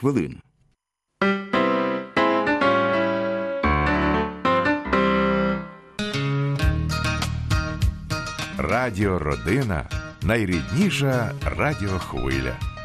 хвилин. Радіо Родина найрідніша радіохвиля.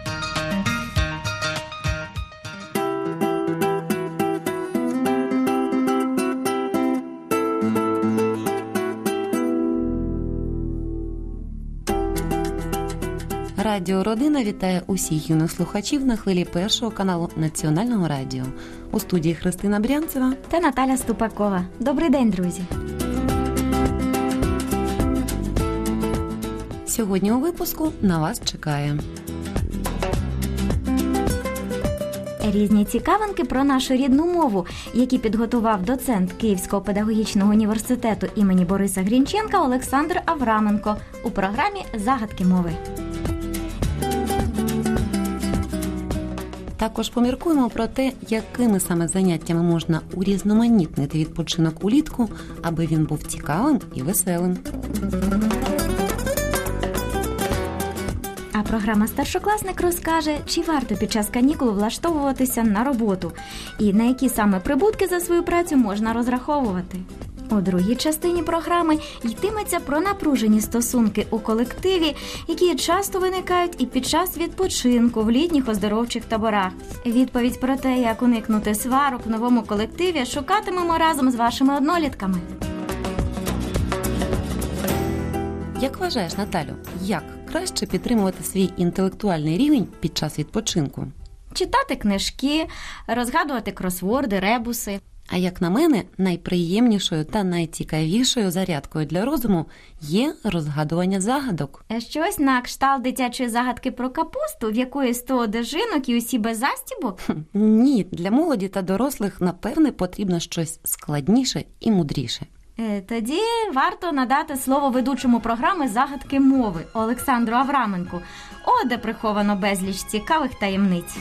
Радіо Родина вітає усіх юних слухачів на хвилі першого каналу Національного радіо. У студії Христина Брянцева та Наталя Ступакова. Добрий день, друзі. Сьогодні у випуску на вас чекає. Різні цікавинки про нашу рідну мову, які підготував доцент Київського педагогічного університету імені Бориса Грінченка Олександр Авраменко у програмі Загадки мови. Також поміркуємо про те, якими саме заняттями можна урізноманітнити відпочинок улітку, аби він був цікавим і веселим. А програма Старшокласник розкаже, чи варто під час канікул влаштовуватися на роботу і на які саме прибутки за свою працю можна розраховувати. У другій частині програми йтиметься про напружені стосунки у колективі, які часто виникають і під час відпочинку в літніх оздоровчих таборах. Відповідь про те, як уникнути сварок в новому колективі, шукатимемо разом з вашими однолітками. Як вважаєш, Наталю, як краще підтримувати свій інтелектуальний рівень під час відпочинку? Читати книжки, розгадувати кросворди, ребуси. А як на мене, найприємнішою та найцікавішою зарядкою для розуму є розгадування загадок. Щось на кшталт дитячої загадки про капусту, в якої сто одежинок і усі без застібок? Ні, для молоді та дорослих, напевне, потрібно щось складніше і мудріше. Е, тоді варто надати слово ведучому програми загадки мови Олександру Авраменку. О, де приховано безліч цікавих таємниць.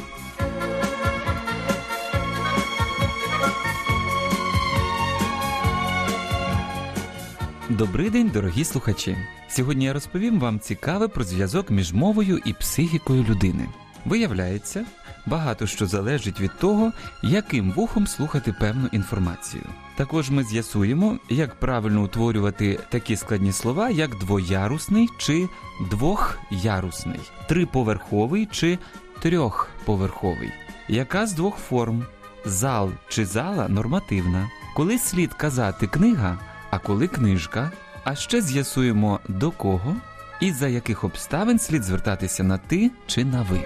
Добрий день, дорогі слухачі! Сьогодні я розповім вам цікаве про зв'язок між мовою і психікою людини. Виявляється, багато що залежить від того, яким вухом слухати певну інформацію. Також ми з'ясуємо, як правильно утворювати такі складні слова, як двоярусний чи двохярусний, триповерховий чи трьохповерховий, яка з двох форм зал чи зала нормативна. Коли слід казати книга а коли книжка, а ще з'ясуємо до кого і за яких обставин слід звертатися на ти чи на ви.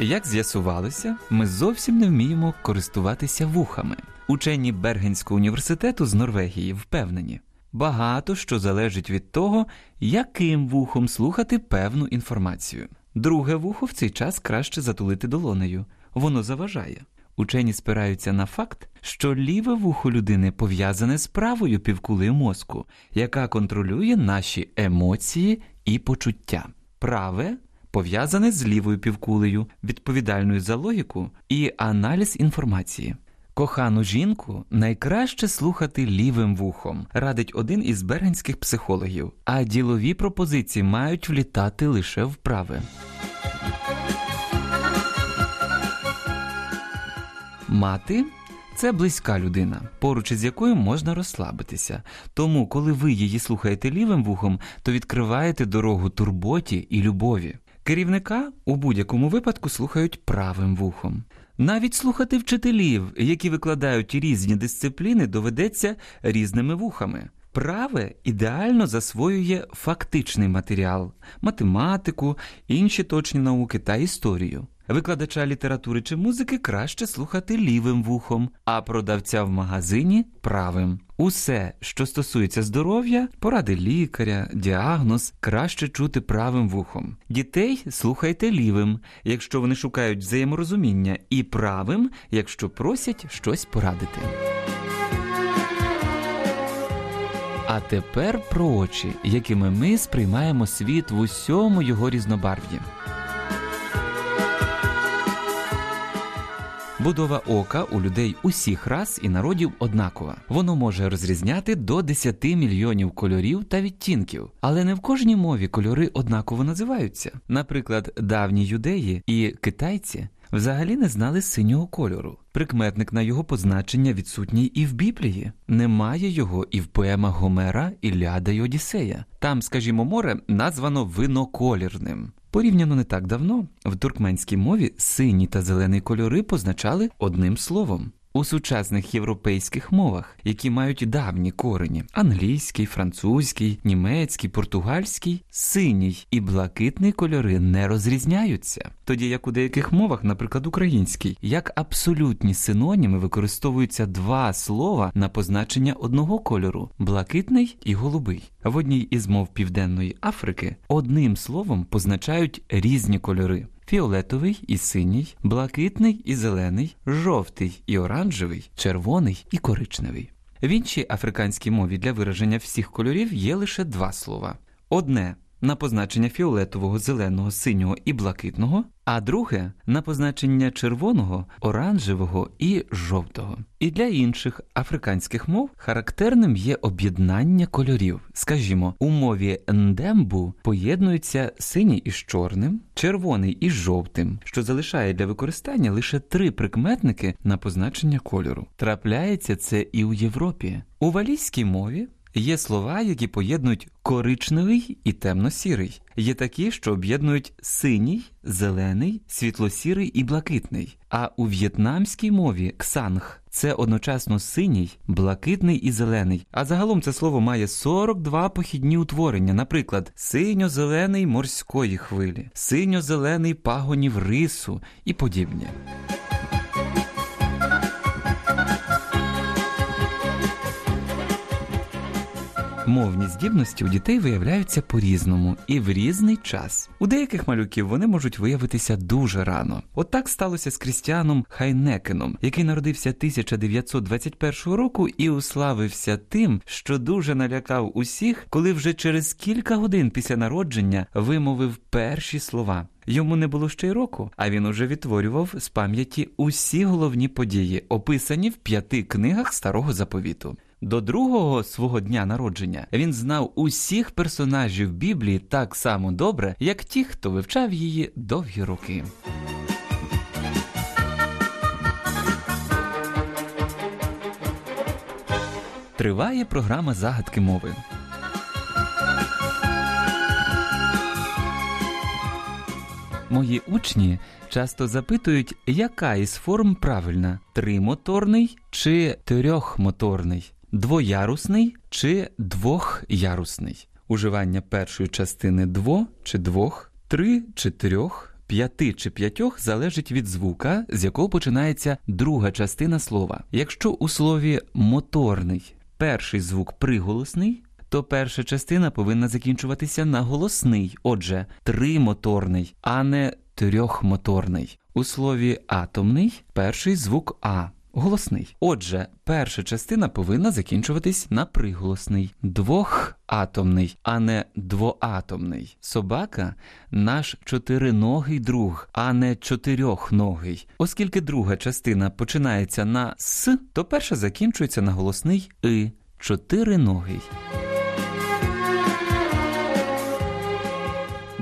Як з'ясувалося, ми зовсім не вміємо користуватися вухами. Учені Бергенського університету з Норвегії впевнені, багато що залежить від того, яким вухом слухати певну інформацію. Друге вухо в цей час краще затулити долонею, воно заважає. Учені спираються на факт, що ліве вухо людини пов'язане з правою півкулею мозку, яка контролює наші емоції і почуття. Праве пов'язане з лівою півкулею, відповідальною за логіку і аналіз інформації. Кохану жінку найкраще слухати лівим вухом, радить один із бергенських психологів, а ділові пропозиції мають влітати лише в Мати це близька людина, поруч із якою можна розслабитися. Тому, коли ви її слухаєте лівим вухом, то відкриваєте дорогу турботі і любові. Керівника у будь-якому випадку слухають правим вухом. Навіть слухати вчителів, які викладають різні дисципліни, доведеться різними вухами. Праве ідеально засвоює фактичний матеріал, математику, інші точні науки та історію. Викладача літератури чи музики краще слухати лівим вухом, а продавця в магазині правим. Усе, що стосується здоров'я, поради лікаря, діагноз, краще чути правим вухом. Дітей слухайте лівим, якщо вони шукають взаєморозуміння, і правим, якщо просять щось порадити. А тепер про очі, якими ми сприймаємо світ в усьому його різнобарв'ї. Будова ока у людей усіх рас і народів однакова. Воно може розрізняти до 10 мільйонів кольорів та відтінків, але не в кожній мові кольори однаково називаються. Наприклад, давні юдеї і китайці взагалі не знали синього кольору. Прикметник на його позначення відсутній і в Біблії. Немає його і в поемах Гомера, Іляда й Одіссея. Там, скажімо, море названо виноколірним. Порівняно не так давно в туркменській мові сині та зелений кольори позначали одним словом. У сучасних європейських мовах, які мають давні корені. Англійський, французький, німецький, португальський, синій і блакитний кольори не розрізняються, тоді як у деяких мовах, наприклад, український, як абсолютні синоніми використовуються два слова на позначення одного кольору блакитний і голубий. В одній із мов Південної Африки одним словом позначають різні кольори фіолетовий і синій, блакитний і зелений, жовтий і оранжевий, червоний і коричневий. В іншій африканській мові для вираження всіх кольорів є лише два слова: одне на позначення фіолетового, зеленого, синього і блакитного, а друге на позначення червоного, оранжевого і жовтого. І для інших африканських мов характерним є об'єднання кольорів. Скажімо, у мові ndembu поєднуються синій із чорним, червоний із жовтим, що залишає для використання лише три прикметники на позначення кольору. Трапляється це і у Європі. У валійській мові Є слова, які поєднують коричневий і темно-сірий. Є такі, що об'єднують синій, зелений, світло-сірий і блакитний. А у в'єтнамській мові ксанг це одночасно синій, блакитний і зелений. А загалом це слово має 42 похідні утворення, наприклад, синьо-зелений морської хвилі, синьо-зелений пагонів рису і подібні. Мовні здібності у дітей виявляються по-різному і в різний час. У деяких малюків вони можуть виявитися дуже рано. От так сталося з Крістіаном Хайнекеном, який народився 1921 року і уславився тим, що дуже налякав усіх, коли вже через кілька годин після народження вимовив перші слова. Йому не було ще й року, а він уже відтворював з пам'яті усі головні події, описані в п'яти книгах старого заповіту. До другого свого дня народження він знав усіх персонажів Біблії так само добре, як ті, хто вивчав її довгі роки. Триває програма загадки мови. Мої учні часто запитують, яка із форм правильна: тримоторний чи трьохмоторний двоярусний чи двохярусний, уживання першої частини дво чи двох, три чи трьох, п'яти чи п'ятьох залежить від звука, з якого починається друга частина слова. Якщо у слові моторний перший звук приголосний, то перша частина повинна закінчуватися на голосний, отже, тримоторний, а не трьохмоторний. У слові атомний перший звук А голосний. Отже, перша частина повинна закінчуватись на приголосний, двохатомний, а не двоатомний. Собака наш чотириногий друг, а не чотирьохногий. Оскільки друга частина починається на с, то перша закінчується на голосний и чотириногий.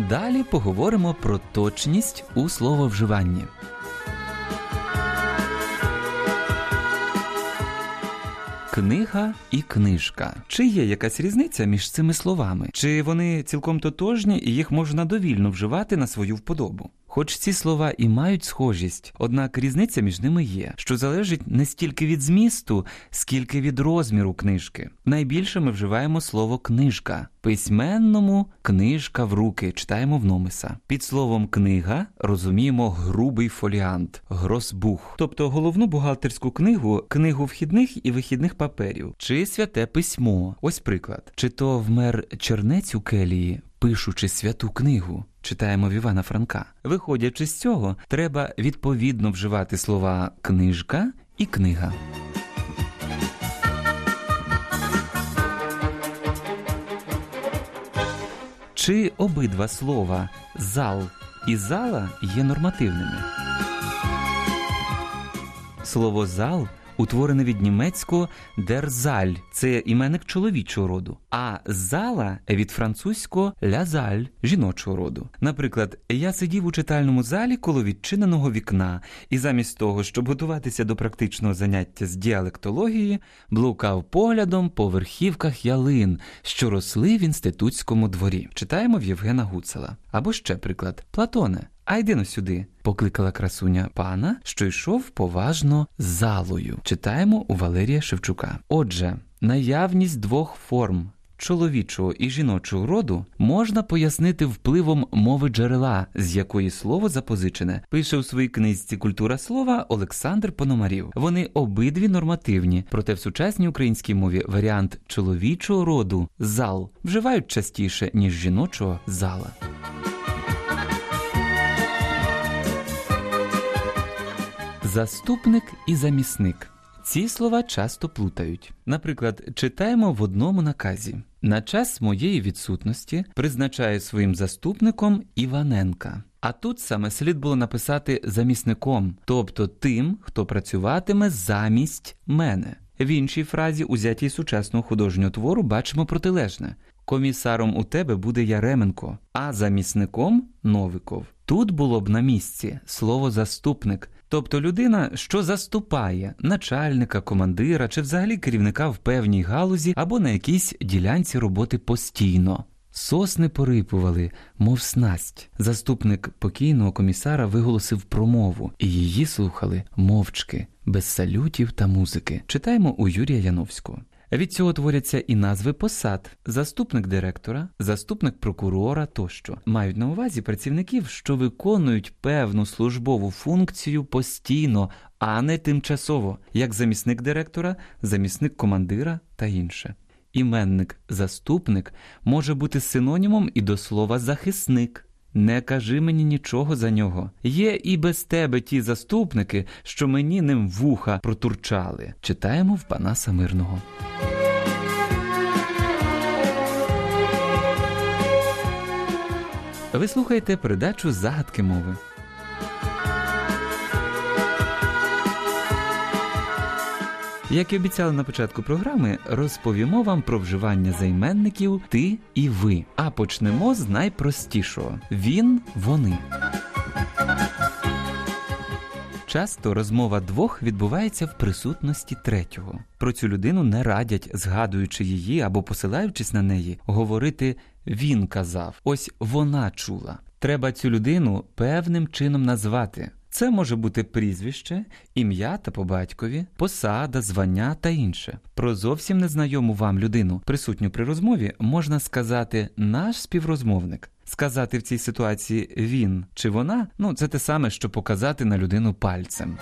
Далі поговоримо про точність у слововживанні. Книга і книжка. Чи є якась різниця між цими словами? Чи вони цілком тотожні і їх можна довільно вживати на свою вподобу? Хоч ці слова і мають схожість, однак різниця між ними є, що залежить не стільки від змісту, скільки від розміру книжки. Найбільше ми вживаємо слово книжка. Письменному книжка в руки читаємо в номиса. Під словом книга розуміємо грубий фоліант, гросбух, тобто головну бухгалтерську книгу, книгу вхідних і вихідних паперів, чи святе письмо. Ось приклад, чи то вмер чернець у келії, пишучи святу книгу читаємо в Івана Франка. Виходячи з цього, треба відповідно вживати слова книжка і книга. Чи обидва слова зал і зала є нормативними? Слово зал утворене від німецького дерзаль це іменник чоловічого роду, а зала від французького лязаль жіночого роду. Наприклад, я сидів у читальному залі коло відчиненого вікна, і замість того, щоб готуватися до практичного заняття з діалектології, блукав поглядом по верхівках ялин, що росли в інститутському дворі. Читаємо в Євгена Гуцела. Або ще приклад Платоне. А йди сюди, покликала красуня пана, що йшов поважно залою. Читаємо у Валерія Шевчука. Отже, наявність двох форм. Чоловічого і жіночого роду можна пояснити впливом мови джерела, з якої слово запозичене, пише у своїй книжці Культура слова Олександр Пономарів. Вони обидві нормативні, проте в сучасній українській мові варіант чоловічого роду зал вживають частіше ніж жіночого зала. Заступник і замісник. Ці слова часто плутають. Наприклад, читаємо в одному наказі: на час моєї відсутності призначаю своїм заступником Іваненка. А тут саме слід було написати замісником, тобто тим, хто працюватиме замість мене. В іншій фразі, узятій сучасного художнього твору, бачимо протилежне: комісаром у тебе буде Яременко, а замісником Новиков. Тут було б на місці слово заступник. Тобто людина, що заступає начальника, командира чи взагалі керівника в певній галузі або на якійсь ділянці роботи постійно. Сосни порипували, мов снасть. Заступник покійного комісара виголосив промову, і її слухали мовчки, без салютів та музики. Читаємо у Юрія Яновського. Від цього творяться і назви посад: заступник директора, заступник прокурора тощо мають на увазі працівників, що виконують певну службову функцію постійно, а не тимчасово, як замісник директора, замісник командира та інше. Іменник заступник може бути синонімом і до слова захисник. Не кажи мені нічого за нього. Є і без тебе ті заступники, що мені ним вуха протурчали. Читаємо в Панаса Мирного. Ви слухаєте передачу Загадки мови. Як і обіцяли на початку програми, розповімо вам про вживання займенників ти і ви. А почнемо з найпростішого: він, вони. Часто розмова двох відбувається в присутності третього. Про цю людину не радять, згадуючи її або посилаючись на неї, говорити він казав, ось вона чула. Треба цю людину певним чином назвати. Це може бути прізвище, ім'я та по батькові, посада, звання та інше. Про зовсім незнайому вам людину, присутню при розмові, можна сказати наш співрозмовник. Сказати в цій ситуації він чи вона ну це те саме, що показати на людину пальцем.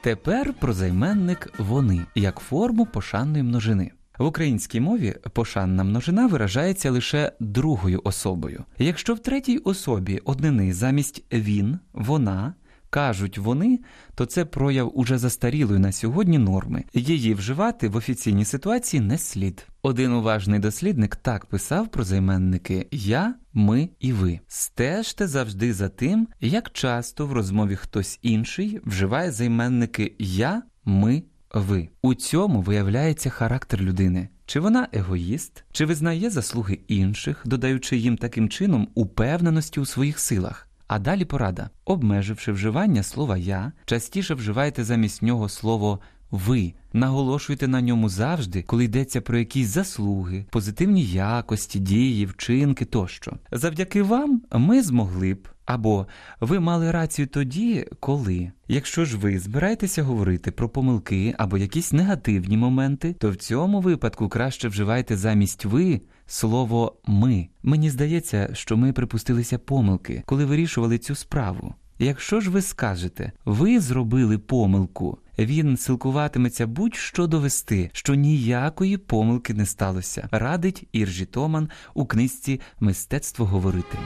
Тепер про займенник вони як форму пошанної множини. В українській мові пошанна множина виражається лише другою особою. Якщо в третій особі однини замість він, вона кажуть вони, то це прояв уже застарілої на сьогодні норми. Її вживати в офіційній ситуації не слід. Один уважний дослідник так писав про займенники я, ми і ви. Стежте завжди за тим, як часто в розмові хтось інший вживає займенники я, ми, ви. У цьому виявляється характер людини. Чи вона егоїст, чи визнає заслуги інших, додаючи їм таким чином упевненості у своїх силах. А далі порада, обмеживши вживання слова я, частіше вживайте замість нього слово ви. Наголошуйте на ньому завжди, коли йдеться про якісь заслуги, позитивні якості, дії, вчинки тощо. Завдяки вам ми змогли б. Або ви мали рацію тоді, коли. Якщо ж ви збираєтеся говорити про помилки або якісь негативні моменти, то в цьому випадку краще вживайте замість ви слово ми. Мені здається, що ми припустилися помилки, коли вирішували цю справу. Якщо ж ви скажете, ви зробили помилку, він силкуватиметься будь-що довести, що ніякої помилки не сталося, радить Іржі Томан у книжці Мистецтво говорити.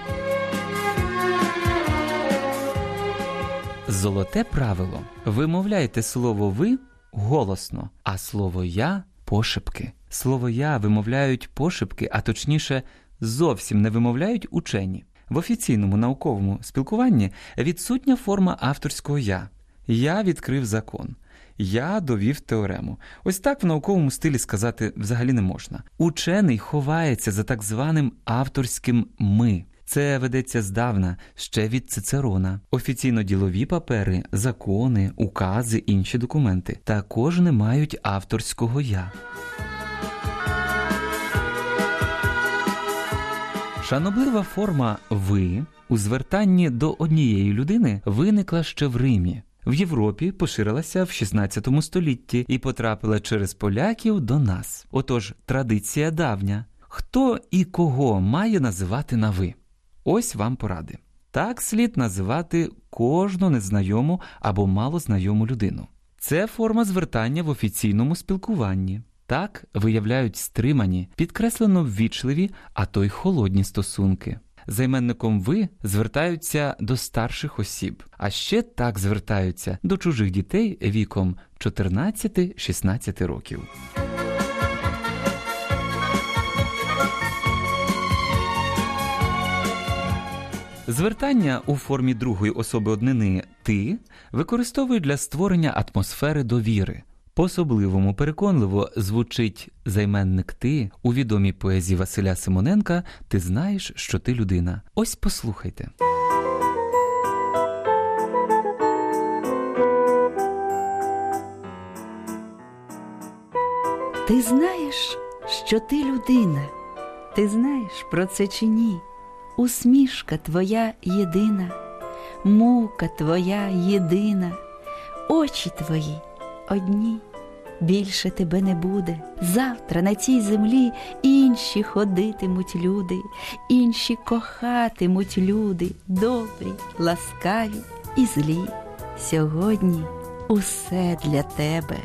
Золоте правило. Вимовляйте слово ви голосно, а слово я пошепки. Слово я вимовляють пошепки, а точніше, зовсім не вимовляють учені. В офіційному науковому спілкуванні відсутня форма авторського я. Я відкрив закон. Я довів теорему. Ось так в науковому стилі сказати взагалі не можна. Учений ховається за так званим авторським ми. Це ведеться здавна ще від Цицерона. Офіційно ділові папери, закони, укази, інші документи також не мають авторського я. Шаноблива форма ви у звертанні до однієї людини виникла ще в Римі. В Європі поширилася в 16 столітті і потрапила через поляків до нас. Отож, традиція давня. Хто і кого має називати на ви? Ось вам поради. Так слід називати кожну незнайому або малознайому людину. Це форма звертання в офіційному спілкуванні. Так виявляють стримані, підкреслено ввічливі, а то й холодні стосунки. Займенником ви звертаються до старших осіб, а ще так звертаються до чужих дітей віком 14-16 років. Звертання у формі другої особи однини ти використовують для створення атмосфери довіри. По особливому переконливо звучить займенник ти у відомій поезії Василя Симоненка Ти знаєш, що ти людина. Ось послухайте. Ти знаєш, що ти людина, ти знаєш про це чи ні? Усмішка твоя єдина, мука твоя єдина, очі твої одні. Більше тебе не буде. Завтра на цій землі інші ходитимуть люди, інші кохатимуть люди, добрі, ласкаві і злі. Сьогодні усе для тебе,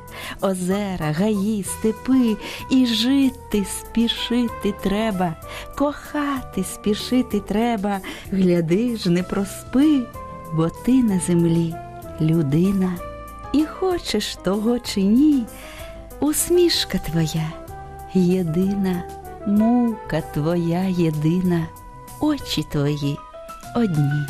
озера, гаї, степи, і жити спішити треба, кохати спішити треба, гляди ж, не проспи, бо ти на землі людина, і хочеш того чи ні, усмішка твоя єдина, мука твоя єдина, очі твої одні.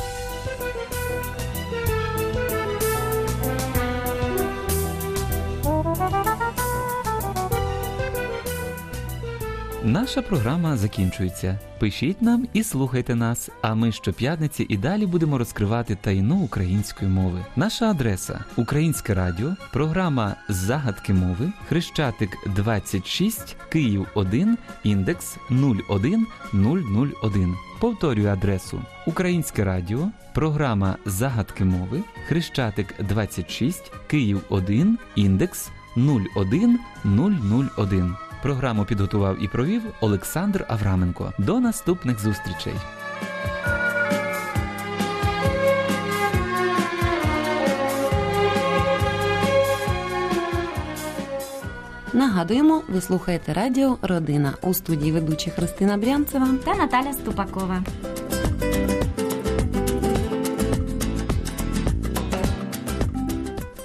Наша програма закінчується. Пишіть нам і слухайте нас. А ми щоп'ятниці і далі будемо розкривати таїну української мови. Наша адреса Українське Радіо, програма Загадки мови, Хрещатик 26, Київ 1, індекс 01001. Повторюю адресу Українське Радіо, програма Загадки мови, Хрещатик 26, Київ 1, індекс 01001. Програму підготував і провів Олександр Авраменко. До наступних зустрічей. Нагадуємо, ви слухаєте радіо Родина у студії ведучі Христина Брянцева. та Наталя Ступакова.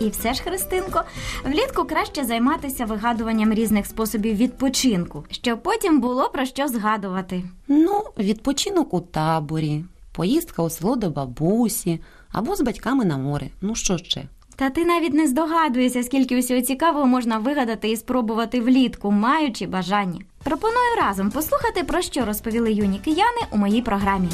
І все ж, Христинко, влітку краще займатися вигадуванням різних способів відпочинку, щоб потім було про що згадувати. Ну, відпочинок у таборі, поїздка у село до бабусі або з батьками на море. Ну що ще? Та ти навіть не здогадуєшся, скільки усього цікавого можна вигадати і спробувати влітку, маючи бажання. Пропоную разом послухати, про що розповіли юні кияни у моїй програмі.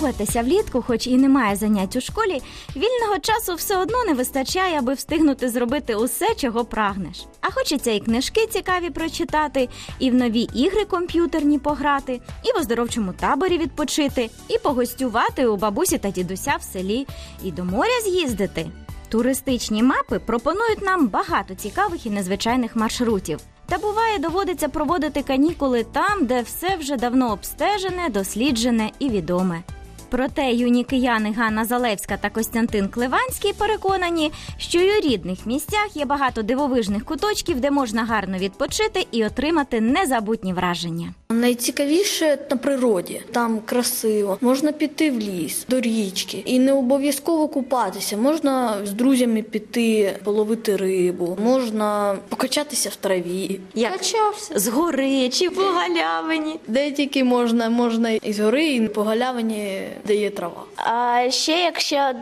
Погодьтеся влітку, хоч і немає занять у школі, вільного часу все одно не вистачає, аби встигнути зробити усе, чого прагнеш. А хочеться і книжки цікаві прочитати, і в нові ігри комп'ютерні пограти, і в оздоровчому таборі відпочити, і погостювати у бабусі та дідуся в селі, і до моря з'їздити. Туристичні мапи пропонують нам багато цікавих і незвичайних маршрутів. Та буває, доводиться проводити канікули там, де все вже давно обстежене, досліджене і відоме. Проте юні кияни Ганна Залевська та Костянтин Кливанський переконані, що й у рідних місцях є багато дивовижних куточків, де можна гарно відпочити і отримати незабутні враження. Найцікавіше на природі, там красиво. Можна піти в ліс, до річки, і не обов'язково купатися. Можна з друзями піти половити рибу, можна покачатися в траві. Як Качався. з гори чи по галявині. Де тільки можна, можна і з гори, і по галявині, де є трава. А ще якщо